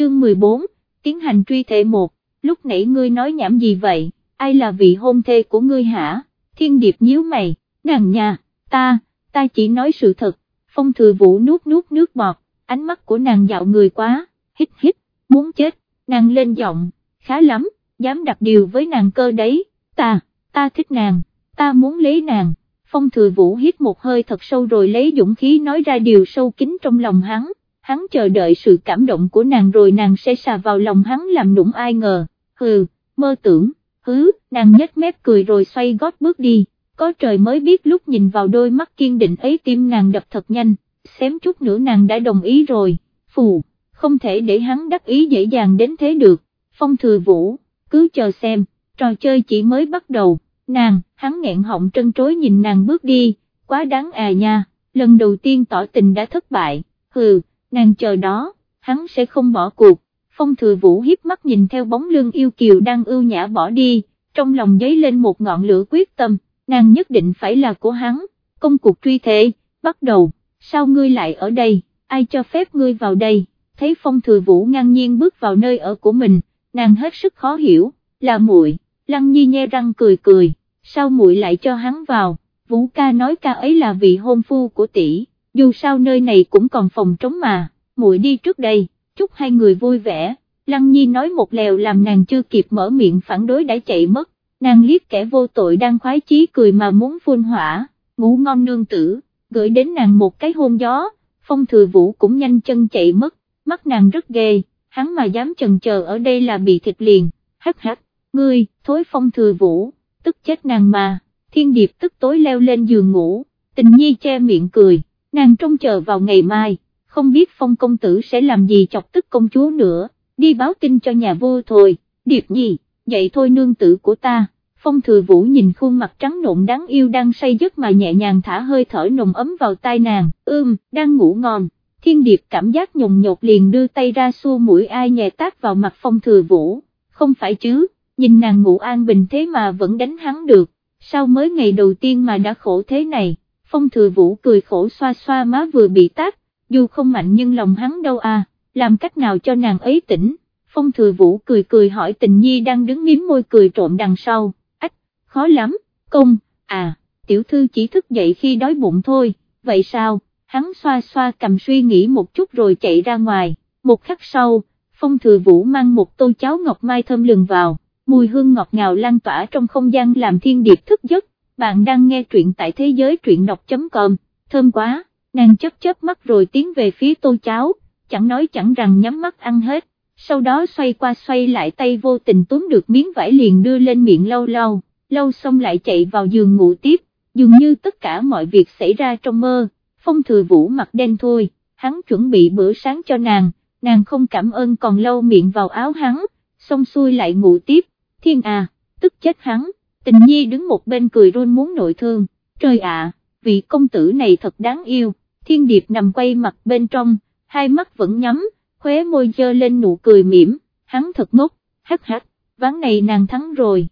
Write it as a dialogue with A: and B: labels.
A: chương 14, tiến hành truy thể một, lúc nãy ngươi nói nhảm gì vậy, ai là vị hôn thê của ngươi hả, thiên điệp nhíu mày, nàng nhà, ta, ta chỉ nói sự thật, phong thừa vũ nuốt nuốt nước bọt, ánh mắt của nàng dạo người quá, hít hít, muốn chết, nàng lên giọng, khá lắm, dám đặt điều với nàng cơ đấy, ta, ta thích nàng, ta muốn lấy nàng, phong thừa vũ hít một hơi thật sâu rồi lấy dũng khí nói ra điều sâu kín trong lòng hắn, hắn chờ đợi sự cảm động của nàng rồi nàng sẽ xà vào lòng hắn làm nũng ai ngờ, hừ, mơ tưởng, hứ, nàng nhếch mép cười rồi xoay gót bước đi, có trời mới biết lúc nhìn vào đôi mắt kiên định ấy tim nàng đập thật nhanh, xém chút nữa nàng đã đồng ý rồi, phù, không thể để hắn đắc ý dễ dàng đến thế được, phong thừa vũ, cứ chờ xem, trò chơi chỉ mới bắt đầu, nàng, hắn nghẹn họng trân trối nhìn nàng bước đi, quá đáng à nha, lần đầu tiên tỏ tình đã thất bại, hừ, nàng chờ đó, hắn sẽ không bỏ cuộc, phong thừa vũ hiếp mắt nhìn theo bóng lưng yêu kiều đang ưu nhã bỏ đi, trong lòng dấy lên một ngọn lửa quyết tâm, nàng nhất định phải là của hắn, công cuộc truy thế, bắt đầu, sao ngươi lại ở đây, ai cho phép ngươi vào đây, thấy phong thừa vũ ngang nhiên bước vào nơi ở của mình, nàng hết sức khó hiểu, là muội. Lăng Nhi nhe răng cười cười, sao muội lại cho hắn vào, Vũ ca nói ca ấy là vị hôn phu của tỷ, dù sao nơi này cũng còn phòng trống mà, muội đi trước đây, chúc hai người vui vẻ, Lăng Nhi nói một lèo làm nàng chưa kịp mở miệng phản đối đã chạy mất, nàng liếc kẻ vô tội đang khoái chí cười mà muốn phun hỏa, ngủ ngon nương tử, gửi đến nàng một cái hôn gió, phong thừa vũ cũng nhanh chân chạy mất, mắt nàng rất ghê, hắn mà dám chần chờ ở đây là bị thịt liền, hắc hắc, ngươi, thối phong thừa vũ, tức chết nàng mà, thiên điệp tức tối leo lên giường ngủ, tình nhi che miệng cười, nàng trông chờ vào ngày mai, không biết phong công tử sẽ làm gì chọc tức công chúa nữa, đi báo tin cho nhà vua thôi, điệp nhi, dậy thôi nương tử của ta. Phong thừa vũ nhìn khuôn mặt trắng nộn đáng yêu đang say giấc mà nhẹ nhàng thả hơi thở nồng ấm vào tai nàng, ưm, đang ngủ ngon, thiên điệp cảm giác nhồng nhột liền đưa tay ra xua mũi ai nhẹ tác vào mặt phong thừa vũ, không phải chứ, nhìn nàng ngủ an bình thế mà vẫn đánh hắn được, sao mới ngày đầu tiên mà đã khổ thế này, phong thừa vũ cười khổ xoa xoa má vừa bị tát, dù không mạnh nhưng lòng hắn đâu à, làm cách nào cho nàng ấy tỉnh, phong thừa vũ cười cười hỏi tình nhi đang đứng miếm môi cười trộm đằng sau, ách, khó lắm, công, à, tiểu thư chỉ thức dậy khi đói bụng thôi, vậy sao, hắn xoa xoa cầm suy nghĩ một chút rồi chạy ra ngoài, một khắc sau, phong thừa vũ mang một tô cháo ngọc mai thơm lừng vào mùi hương ngọt ngào lan tỏa trong không gian làm thiên điệp thức giấc, bạn đang nghe truyện tại thế giới truyện đọc.com, thơm quá, nàng chớp chớp mắt rồi tiến về phía tô cháo, chẳng nói chẳng rằng nhắm mắt ăn hết, sau đó xoay qua xoay lại tay vô tình túm được miếng vải liền đưa lên miệng lâu lâu, lâu xong lại chạy vào giường ngủ tiếp, dường như tất cả mọi việc xảy ra trong mơ, phong thừa vũ mặt đen thôi, hắn chuẩn bị bữa sáng cho nàng, nàng không cảm ơn còn lâu miệng vào áo hắn, xong xuôi lại ngủ tiếp, thiên à, tức chết hắn, tình nhi đứng một bên cười run muốn nội thương, trời ạ, vị công tử này thật đáng yêu, thiên điệp nằm quay mặt bên trong, hai mắt vẫn nhắm, khóe môi dơ lên nụ cười mỉm, hắn thật ngốc, hắc hắc, ván này nàng thắng rồi.